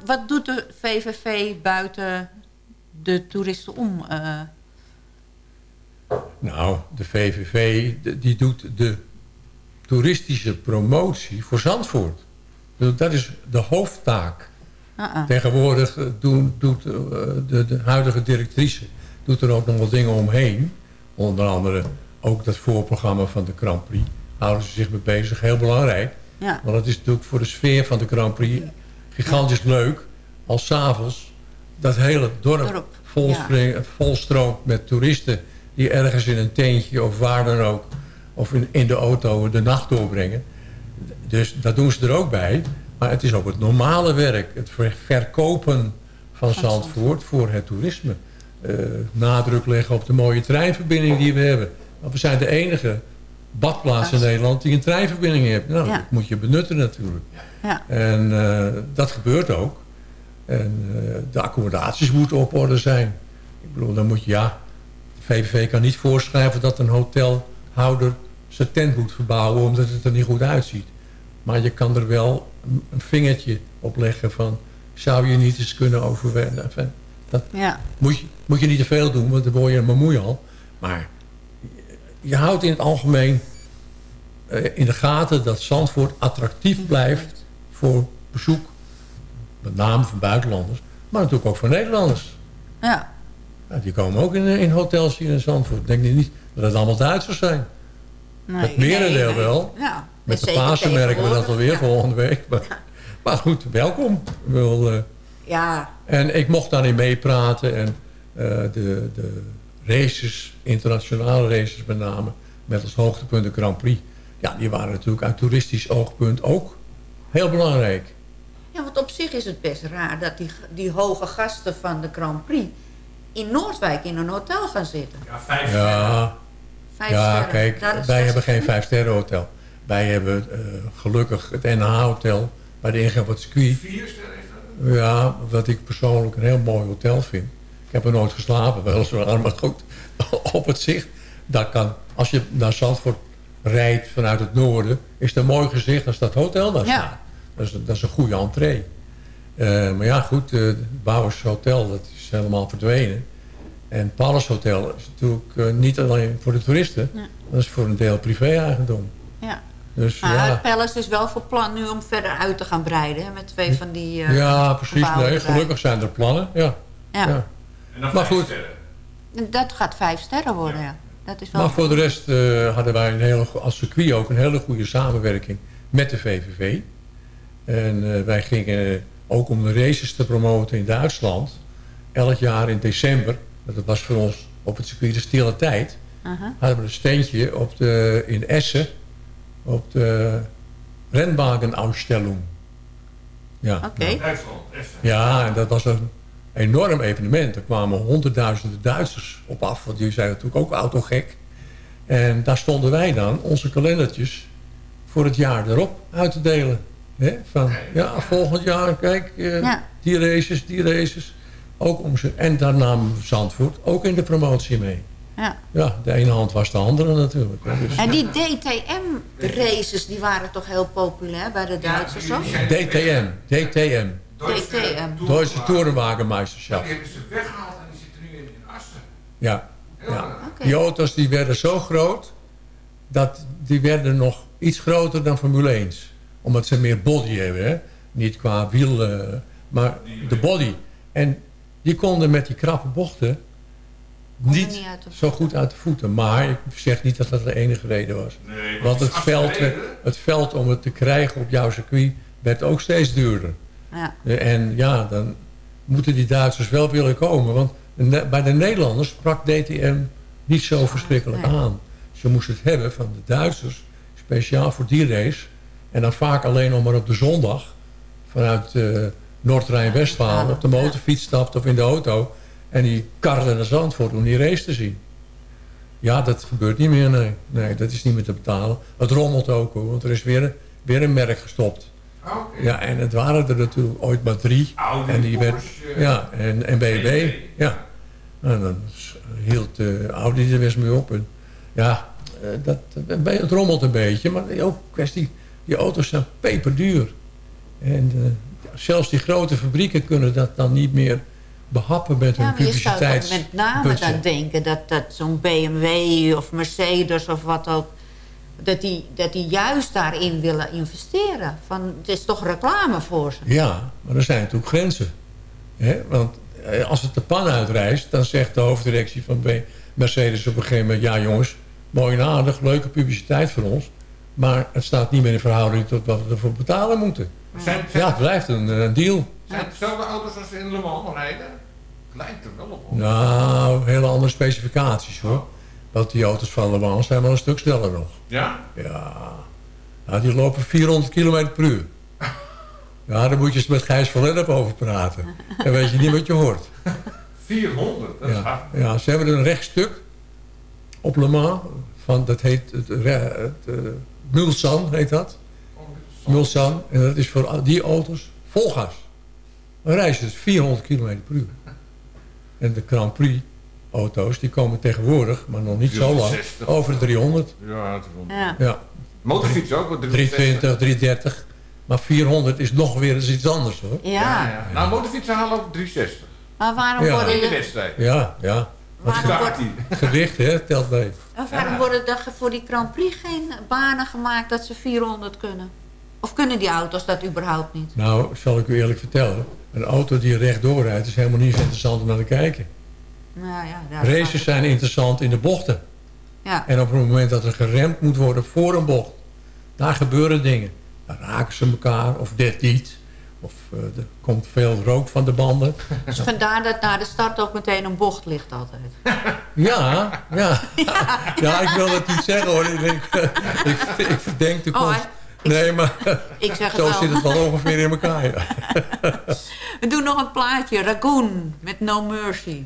Wat, doet de VVV buiten de toeristen om? eh?
Nou, de VVV die doet de toeristische promotie voor Zandvoort. Dus Dat is de hoofdtaak.
Uh-uh.
Tegenwoordig eh, doen, doet eh, de, de huidige directrice doet er ook nog wat dingen omheen. Onder andere ook dat voorprogramma van de Grand Prix. Houden ze zich mee bezig. Heel belangrijk.
Ja.
Want het is natuurlijk voor de sfeer van de Grand Prix gigantisch leuk. Als s'avonds dat hele dorp, volstroomt met toeristen... die ergens in een tentje of waar dan ook... of in, in de auto de nacht doorbrengen. Dus dat doen ze er ook bij. Maar het is ook het normale werk. Het ver- verkopen van Zandvoort voor het toerisme. Eh, nadruk leggen op de mooie treinverbinding die we hebben. Want we zijn de enige badplaats in Nederland die een treinverbinding heeft. Nou,
Ja.
dat moet je benutten natuurlijk.
Ja.
En eh, dat gebeurt ook. En eh, de accommodaties moeten op orde zijn. Ik bedoel, dan moet je, ja... De VVV kan niet voorschrijven dat een hotelhouder zijn tent moet verbouwen... omdat het er niet goed uitziet. Maar je kan er wel een- vingertje op leggen van... zou je niet eens kunnen overwegen? Dat
Ja.
moet je, moet je niet te veel doen, want dan word je een al. Maar je houdt in het algemeen eh, in de gaten... dat Zandvoort attractief blijft voor bezoek. Met name van buitenlanders. Maar natuurlijk ook voor Nederlanders.
Ja.
Ja, die komen ook in, in hotels hier in Zandvoort. Denk je niet dat het allemaal Duitsers zijn?
Nee,
het merendeel
nee, nee.
wel.
Ja.
Met de Pasen merken we dat alweer volgende week. Maar, maar goed, welkom. Wil, eh,
Ja.
en ik mocht daarin meepraten. En eh, de, de races, internationale races met name... met als hoogtepunt de Grand Prix... ja, die waren natuurlijk uit toeristisch oogpunt ook heel belangrijk.
Ja, want op zich is het best raar dat die, die hoge gasten van de Grand Prix in Noordwijk in een hotel gaan zitten.
Ja, vijf
Ja,
Vijf
ja
sterren.
kijk, wij hebben geen
sterren.
vijf-sterren hotel. Wij hebben eh, gelukkig het NH-hotel bij de ingang van het circuit.
Vier sterren is dat?
Ja, wat ik persoonlijk een heel mooi hotel vind. Ik heb er nooit geslapen, weliswaar, maar goed. Op het zicht, dat kan, als je naar Zandvoort rijdt vanuit het noorden... is het een mooi gezicht als dat hotel daar
Ja.
staat. Dat is, dat is een goede entree. Eh, maar ja, goed, eh, het Bouwers Hotel, dat is helemaal verdwenen. En het Palace Hotel is natuurlijk eh, niet alleen voor de toeristen...
Ja.
dat is voor een deel privé-eigendom.
Ja.
Dus
Maar
ja,
Palace is wel voor plan nu om verder uit te gaan breiden. Hè, met twee van die eh,
ja, precies. Nee, gelukkig zijn er plannen, ja.
Ja.
ja.
En dan
Maar
vijf
goed.
sterren.
Dat gaat vijf sterren worden, ja. Dat is wel
Maar voor de rest eh, hadden wij een hele, als circuit ook een hele goede samenwerking met de VVV. En eh, wij gingen ook om de races te promoten in Duitsland. Elk jaar in december, dat was voor ons op het circuit de stille tijd...
Aha.
hadden we een steentje op de, in Essen op de Rennwagenausstellung. Ja,
Oké.
nou,
Duitsland, Essen.
ja, en dat was een enorm evenement. Er kwamen honderdduizenden Duitsers op af. Want die zijn natuurlijk ook autogek. En daar stonden wij dan onze kalendertjes voor het jaar erop uit te delen. Hè? Van, ja, volgend jaar, kijk, eh,
Ja.
die races, die races. Ook om ze, en daar namen we Zandvoort ook in de promotie mee.
Ja.
Ja, de ene hand was de andere natuurlijk. hè. Dus
En die DTM-races die waren toch heel populair bij de Duitsers ook?
DTM, DTM. Duitse Tourenwagenmeisterschaft.
Die hebben ze weggehaald en die zitten nu in, in Assen.
Ja, ja.
Oké.
die auto's die werden zo groot... dat die werden nog iets groter dan Formule 1. Omdat ze meer body hebben. Hè? Niet qua wiel, eh, maar de body. En die konden met die krappe bochten... Niet
niet de
zo goed uit de voeten. Maar ik zeg niet dat dat de enige reden was.
Nee,
Want
het
veld, het veld om het te krijgen op jouw circuit... werd ook steeds duurder.
Ja.
Eh, En ja, dan moeten die Duitsers wel willen komen. Want bij de Nederlanders sprak DTM niet zo verschrikkelijk
Nee.
aan. Ze moesten het hebben van de Duitsers, speciaal voor die race. En dan vaak alleen nog maar op de zondag vanuit eh Noord-Rijn-Westfalen op de motorfiets stapt of in de auto. En die karren naar Zandvoort om die race te zien. Ja, dat gebeurt niet meer, nee. Nee, dat is niet meer te betalen. Het rommelt ook hoor, want er is weer, weer een merk gestopt. Ja, en het waren er natuurlijk ooit maar drie.
Audi,
en die werd,
Porsche,
ja, en, en BMW.
BMW.
Ja. En dan s- hield uh, Audi er weer eens mee op. En, ja, eh, dat, het rommelt een beetje. Maar ook kwestie, die auto's zijn peperduur. En eh, zelfs die grote fabrieken kunnen dat dan niet meer behappen met hun
Ja, maar je zou
publiciteits...
met name aan denken dat, dat zo'n BMW of Mercedes of wat ook... Dat die, dat die juist daarin willen investeren. Van, het is toch reclame voor ze.
Ja, maar er zijn natuurlijk grenzen. Hè? Want eh, als het de pan uitreist, dan zegt de hoofddirectie van Mercedes op een gegeven moment... ja jongens, mooi en aardig, leuke publiciteit voor ons... maar het staat niet meer in verhouding tot wat we ervoor betalen moeten.
Zijn,
Ja, het blijft een, een deal.
zijn het dezelfde auto's als ze in Le Mans rijden? Het lijkt er wel op.
Nou, hele andere specificaties hoor. Want die auto's van Le Mans zijn wel een stuk sneller nog.
Ja?
Ja. Nou, die lopen 400 km per uur. Ja, daar moet je eens met Gijs van Lennep over praten. Dan weet je niet wat je hoort.
400, dat is
Ja,
hard.
ja, ze hebben een rechtstuk op Le Mans. Van, dat heet het, eh, Mulsanne, heet dat. Mulsanne. En dat is voor die auto's vol gas. Dan reizen ze 400 km per uur. En de Grand Prix auto's, die komen tegenwoordig, maar nog niet zo lang,
360.
over de 300.
Ja, het is wel-
Ja.
Ja.
Motorfiets ook, wat
320, 330. Maar 400 is nog weer eens iets anders hoor.
Ja.
Nou, motorfietsen halen ook 360.
Maar waarom
Ja.
worden
In de wedstrijd.
Ja, ja.
Waarom wordt-
Gewicht hè, telt mee.
of waarom worden er voor die Grand Prix geen banen gemaakt dat ze 400 kunnen? Of kunnen die auto's dat überhaupt niet?
Nou, zal ik u eerlijk vertellen. Een auto die rechtdoor rijdt is helemaal niet zo interessant om naar te kijken.
Ja, gaat
Races zijn interessant in de bochten.
Ja.
En op het moment dat er geremd moet worden voor een bocht. Daar gebeuren dingen. Dan raken ze elkaar of dit niet. Of eh, er komt veel rook van de banden.
Dus vandaar dat na de start ook meteen een bocht ligt altijd.
Ja, ja. Ja, ik wil dat niet zeggen hoor. Ik, ik, ik, ik verdenk de
Oh,
komst. Nee, maar
Ik zeg het
zo zit het wel ongeveer in elkaar. Ja.
We doen nog een plaatje. Ragoon met No Mercy.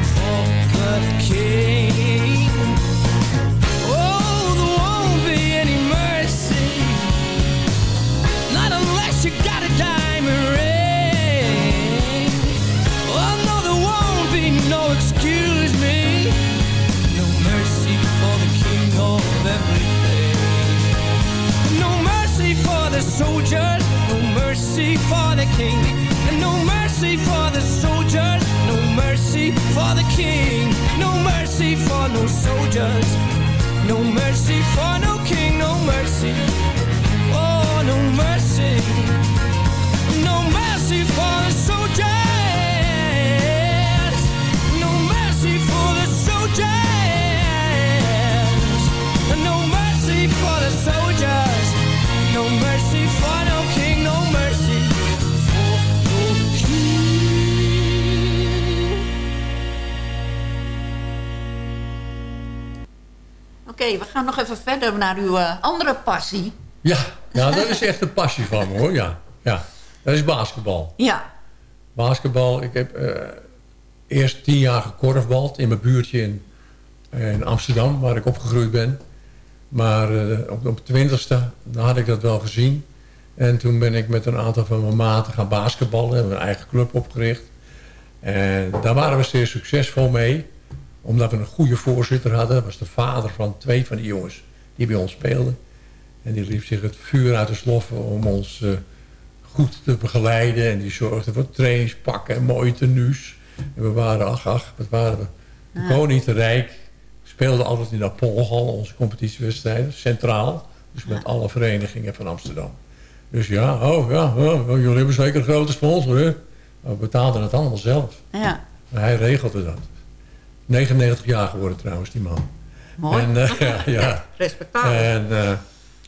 you got a diamond ring.
Gaan nog even verder naar uw eh, andere passie.
Ja, ja, dat is echt een passie van me hoor. Ja, ja. Dat is basketbal.
Ja.
Basketbal, ik heb eh, eerst tien jaar gekorfbald in mijn buurtje in, in Amsterdam, waar ik opgegroeid ben. Maar eh, op, op de twintigste had ik dat wel gezien. En toen ben ik met een aantal van mijn maten gaan basketballen. Hebben een eigen club opgericht. En daar waren we zeer succesvol mee. Omdat we een goede voorzitter hadden. Dat was de vader van twee van die jongens die bij ons speelden. En die liep zich het vuur uit de sloffen om ons eh, goed te begeleiden. En die zorgde voor trainingspakken en mooie tenues. En we waren, ach, ach, wat waren we? De
Ja.
koning te rijk. We speelden altijd in de Apollohal, onze competitiewedstrijden, centraal. Dus met alle verenigingen van Amsterdam. Dus ja, oh ja, oh, jullie hebben zeker een grote sponsor, hè? We betaalden het allemaal zelf.
Ja,
hij regelde dat. 99 jaar geworden trouwens, die man.
mooi.
En, eh, ja, ja.
Respectabel.
En, eh,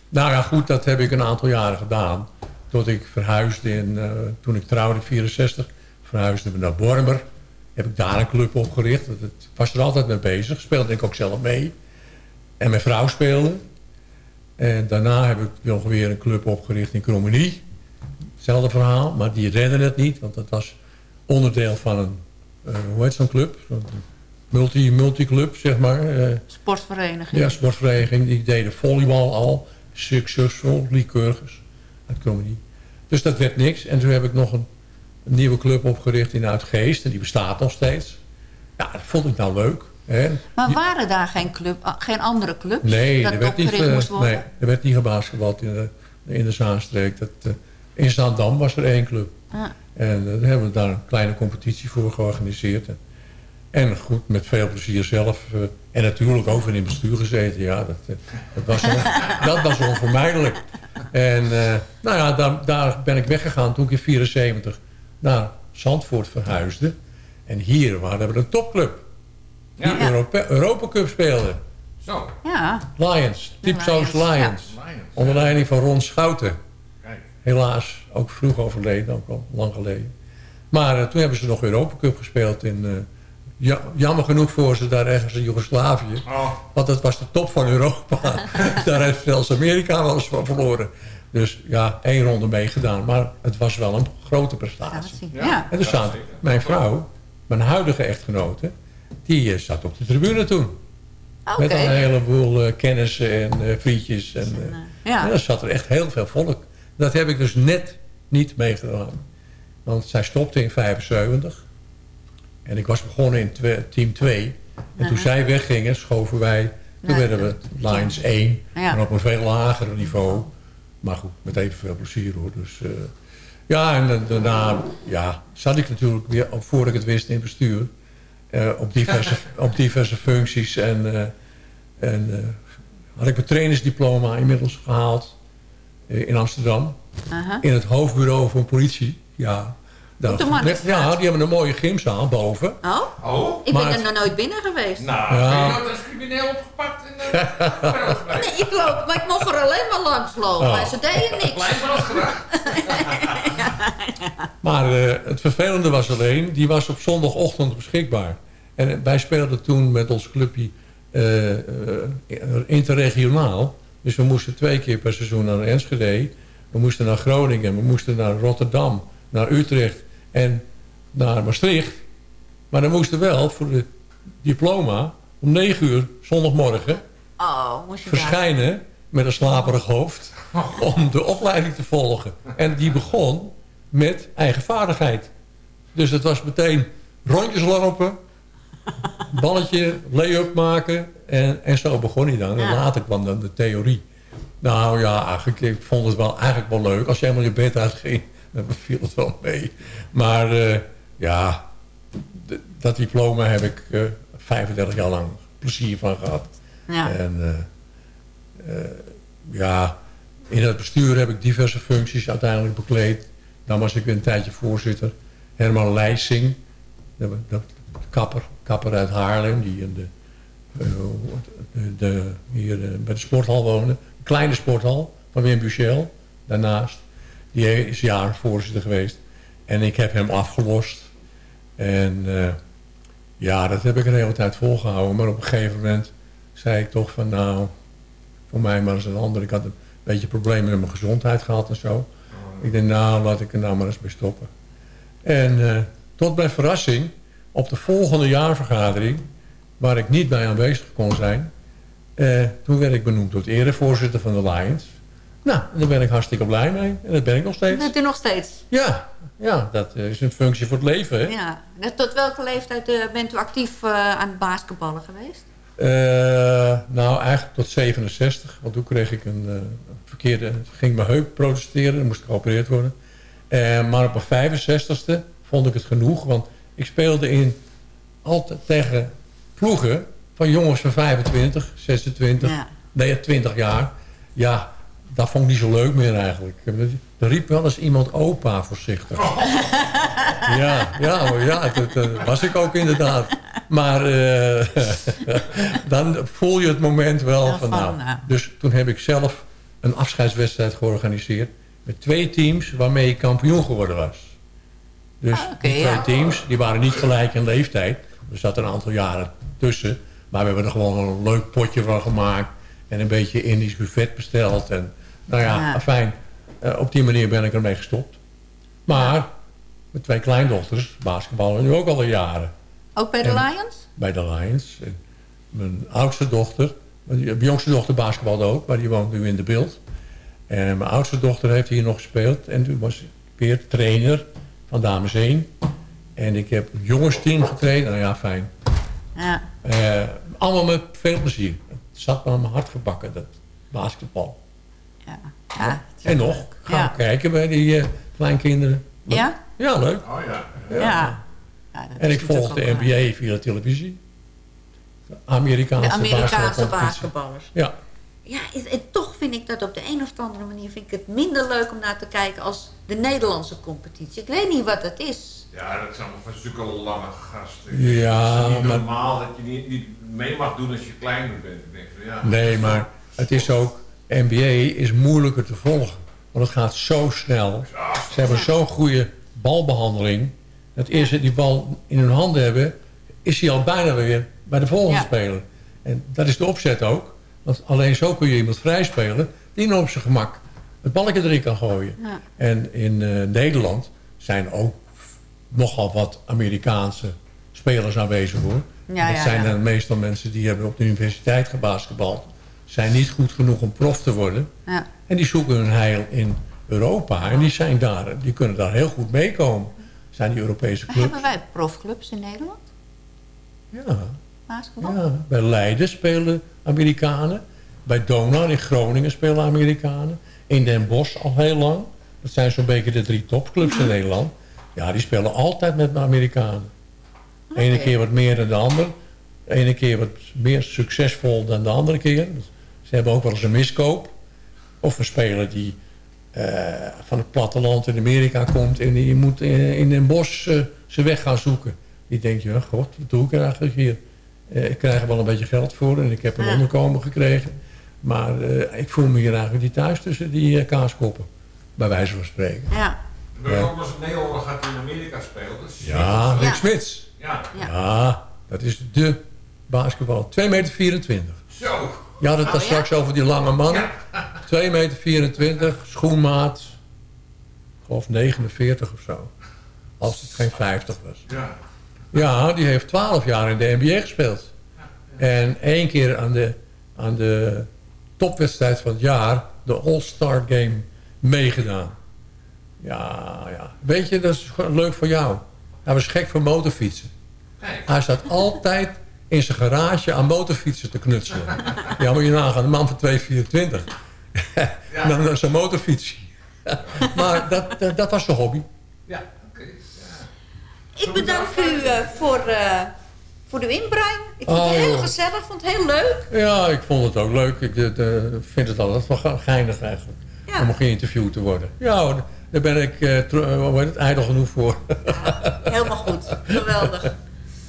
nou ja, goed, dat heb ik een aantal jaren gedaan. Tot ik verhuisde in, eh, toen ik trouwde in 64, verhuisden we naar Bormer. Heb ik daar een club opgericht. Dat was er altijd mee bezig. Speelde ik ook zelf mee. En mijn vrouw speelde. En daarna heb ik nog weer een club opgericht in Krommenie. Hetzelfde verhaal, maar die redden het niet. Want dat was onderdeel van een, hoe heet zo'n club? Multi, multiclub, zeg maar. eh,
Sportvereniging.
ja, sportvereniging. Die deden volleybal al. Succesvol, Lycurgus. uit Krommenie. Dus dat werd niks. En toen heb ik nog een, een nieuwe club opgericht in Uitgeest. En die bestaat nog steeds. Ja, dat vond ik nou leuk. Hè.
Maar waren daar geen, club, ah, geen andere clubs
Nee,
dat
er werd, niet, ge-
moest worden?
nee, er werd niet gebasketbald in de, in de Zaanstreek. Dat, eh, in Zaandam was er één club.
Ah.
En eh, daar hebben we daar een kleine competitie voor georganiseerd. En, en goed, met veel plezier zelf. eh, en natuurlijk ook in bestuur gezeten. Ja, dat, eh, dat, was, on- dat was onvermijdelijk. En eh, nou ja, daar, daar ben ik weggegaan toen ik in 74 naar Zandvoort verhuisde. En hier waren we een topclub. Die
Ja.
Europa, Europa Cup speelde.
Zo.
Ja.
Lions, Tipso's
Lions,
Lions.
ja.
Onder leiding van Ron Schouten.
Kijk.
Helaas ook vroeg overleden, ook al lang geleden. Maar eh, toen hebben ze nog Europa Cup gespeeld. In, eh, ja, jammer genoeg voor ze daar ergens in Joegoslavië.
Oh.
Want dat was de top van Europa. daar heeft zelfs Amerika wel eens van verloren. Dus ja, één ronde meegedaan. Maar het was wel een grote prestatie.
Ja. Ja.
En er staat mijn vrouw, mijn huidige echtgenote... die eh, zat op de tribune toen.
Oké.
Met een heleboel eh, kennissen en eh, vriendjes. En, eh,
Ja.
en er zat er echt heel veel volk. Dat heb ik dus net niet meegedaan. Want zij stopte in 75. En ik was begonnen in team 2. En toen zij weggingen, schoven wij... Toen
Ja,
werden we Lines 1.
Ja.
En op een veel lager niveau. Maar goed, met evenveel plezier hoor. Dus, eh, ja, en da- daarna ja, zat ik natuurlijk weer, voor ik het wist, in bestuur. eh, op, diverse, op diverse functies. En, eh, en had ik mijn trainersdiploma inmiddels gehaald eh, in Amsterdam. In het hoofdbureau van politie. Ja,
de
ja, die hebben een mooie gymzaal boven.
Oh?
Oh?
Ik ben
Maar-
er nog nooit binnen geweest.
Nou,
Ja.
ben je nooit als crimineel opgepakt en uh,
Nee, ik loop, maar ik mocht er alleen maar langs lopen.
Oh.
Maar ze deden niks.
Graag.
Maar eh, het vervelende was alleen, die was op zondagochtend beschikbaar. En eh, wij speelden toen met ons clubje eh, eh, interregionaal. Dus we moesten twee keer per seizoen naar Enschede. We moesten naar Groningen, we moesten naar Rotterdam, naar Utrecht en naar Maastricht. Maar dan moesten wel voor de diploma om negen uur zondagmorgen
Oh, moest je daar...
verschijnen met een slaperig hoofd om de opleiding te volgen. En die begon met eigen vaardigheid. Dus het was meteen rondjes lopen, balletje, lay-up maken en, en zo begon hij dan. En
Ja.
later kwam dan de theorie. Nou ja, eigenlijk, ik vond het wel, eigenlijk wel leuk. Als je helemaal je bed uitging, dan viel het wel mee. Maar eh, ja, dat diploma heb ik eh 35 jaar lang plezier van gehad.
Ja.
En eh, eh, ja, in het bestuur heb ik diverse functies uiteindelijk bekleed. Dan was ik een tijdje voorzitter. Herman Leijsing, de, de kapper, kapper uit Haarlem, die in de, eh, de, de- hier eh, bij de sporthal woonde. Een kleine sporthal van Wim Buchel, daarnaast. Die is jaren voorzitter geweest. En ik heb hem afgelost. En eh, ja, dat heb ik een hele tijd volgehouden. Maar op een gegeven moment zei ik toch van nou, voor mij maar eens een ander. Ik had een beetje problemen met mijn gezondheid gehad en zo. Ik denk nou, laat ik er nou maar eens mee stoppen. En eh, tot mijn verrassing, op de volgende jaarvergadering, waar ik niet bij aanwezig kon zijn, Eh, toen werd ik benoemd tot erevoorzitter van de Lions. Nou, daar ben ik hartstikke blij mee. En dat ben ik nog
Dat
steeds.
doet u nog steeds?
Ja, ja, dat is een functie voor het leven. Hè?
Ja. Tot welke leeftijd eh, bent u actief eh, aan het basketballen geweest?
Eh, nou, eigenlijk tot 67. Want toen kreeg ik een eh, verkeerde... ging mijn heup protesteren. Dan moest ik geopereerd worden. Eh, maar op mijn 65ste vond ik het genoeg. Want ik speelde in altijd tegen ploegen van jongens van 25, 26,
Ja.
nee, 20 jaar. Ja, dat vond ik niet zo leuk meer eigenlijk. Er riep wel eens iemand opa voorzichtig. Ja, ja, ja dat, dat was ik ook inderdaad. Maar eh, dan voel je het moment wel van,
van,
nou.
nou.
Dus toen heb ik zelf een afscheidswedstrijd georganiseerd... met twee teams waarmee ik kampioen geworden was. Dus
Ah,
die twee
ja.
teams, die waren niet gelijk in leeftijd. Er zat een aantal jaren tussen. Maar we hebben er gewoon een leuk potje van gemaakt. En een beetje Indisch buffet besteld. En nou ja,
Ja.
fijn. op die manier ben ik ermee gestopt. Maar mijn twee kleindochters basketballen nu ook al jaren.
Ook bij de
En-
Lions?
Bij de Lions. En mijn oudste dochter, mijn jongste dochter basketbalde ook, maar die woont nu in de beeld. En mijn oudste dochter heeft hier nog gespeeld. En toen was ik weer trainer van Dames 1. En ik heb een jongensteam getraind. Nou ja, fijn.
Ja.
Eh, allemaal met veel plezier. Het zat me aan mijn hart gebakken, dat basketbal.
Ja. ja.
En nog, gaan
Ja.
we kijken bij die eh, kleinkinderen.
Ja?
Ja, leuk.
Oh ja.
Ja. Ja, dat
En ik volg de NBA via de televisie. De Amerikaanse,
De Amerikaanse
basketbalcompetitie.
basketballers.
Ja.
Ja, en, toch vind ik dat op de een of andere manier vind ik het minder leuk om naar te kijken als de Nederlandse competitie. Ik weet niet wat het is.
Ja, dat zijn allemaal van zulke lange gasten.
Ja,
het is niet
maar-
normaal dat je niet, niet mee mag doen als je kleiner bent. Ik denk van, ja,
Nee, maar het is ook... NBA is moeilijker te volgen. Want het gaat zo snel. Ze hebben zo'n goede balbehandeling. Dat eerst ze die bal in hun handen hebben... is hij al bijna weer bij de volgende
Ja.
speler. En dat is de opzet ook. Want alleen zo kun je iemand vrij spelen... die op zijn gemak het balletje erin kan gooien.
Ja.
En in eh, Nederland zijn ook nogal wat Amerikaanse spelers aanwezig hoor.
Ja,
dat zijn dan meestal mensen die hebben op de universiteit gebasketbald. Zijn niet goed genoeg om prof te worden.
Ja.
En die zoeken hun heil in Europa. En die, zijn daar, die kunnen daar heel goed meekomen. Zijn die Europese clubs.
Hebben wij profclubs in Nederland?
Ja,
Basketbal?
ja. Bij Leiden spelen Amerikanen. Bij Donau in Groningen spelen Amerikanen. In Den Bosch al heel lang. Dat zijn zo'n beetje de drie topclubs in Nederland. Ja, die spelen altijd met de Amerikanen. De ene keer wat meer dan de ander. De ene keer wat meer succesvol dan de andere keer. Ze hebben ook wel eens een miskoop. Of een speler die eh, van het platteland in Amerika komt... en die moet in, in een bos eh, zijn weg gaan zoeken. Die denkt, ja, god, wat doe ik er eigenlijk hier? Eh, ik krijg er wel een beetje geld voor en ik heb een
Ja.
onderkomen gekregen. Maar eh, ik voel me hier eigenlijk niet thuis tussen die eh, kaaskoppen. Bij wijze van spreken.
Ja.
Nog eens een Nederlander gaat in Amerika spelen.
Ja, Rick
Ja.
Smits.
Ja.
Ja.
Ja, dat is de basketbal. 2 meter 24.
Zo.
Je had het daar
Oh, ja?
straks over die lange mannen. 2 meter 24, schoenmaat. Geloof 49 of zo. Als het geen 50 was.
Ja.
Ja, die heeft 12 jaar in de NBA gespeeld. En één keer aan de, aan de topwedstrijd van het jaar... de All-Star Game meegedaan. Ja, ja. Weet je, dat is leuk voor jou. Hij was gek voor motorfietsen. Hij zat altijd in zijn garage aan motorfietsen te knutselen. Ja, moet je nagaan, een man van 224. Dan dan zijn motorfiets. maar dat, dat, dat was zijn hobby.
Ja, oké.
Ik bedank u eh, voor, eh, voor de inbreng. Ik vond
Oh,
het heel
joh.
gezellig, ik vond het heel leuk.
Ja, ik vond het ook leuk. Ik eh, vind het altijd wel ge- geinig eigenlijk.
Ja.
Om geïnterviewd te worden. Ja, daar ben ik uh, hoe heet het, ijdel genoeg voor.
Helemaal goed. Geweldig.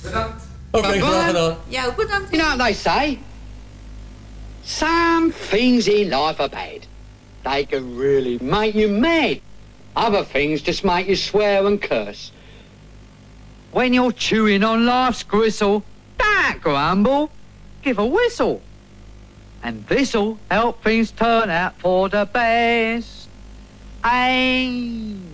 Bedankt.
Oké, graag gedaan.
Ja, ook bedankt.
You know what they say? Some things in life are bad. They can really make you mad. Other things just make you swear and curse. When you're chewing on life's gristle, don't grumble. Give a whistle. And this'll help things turn out for the best. And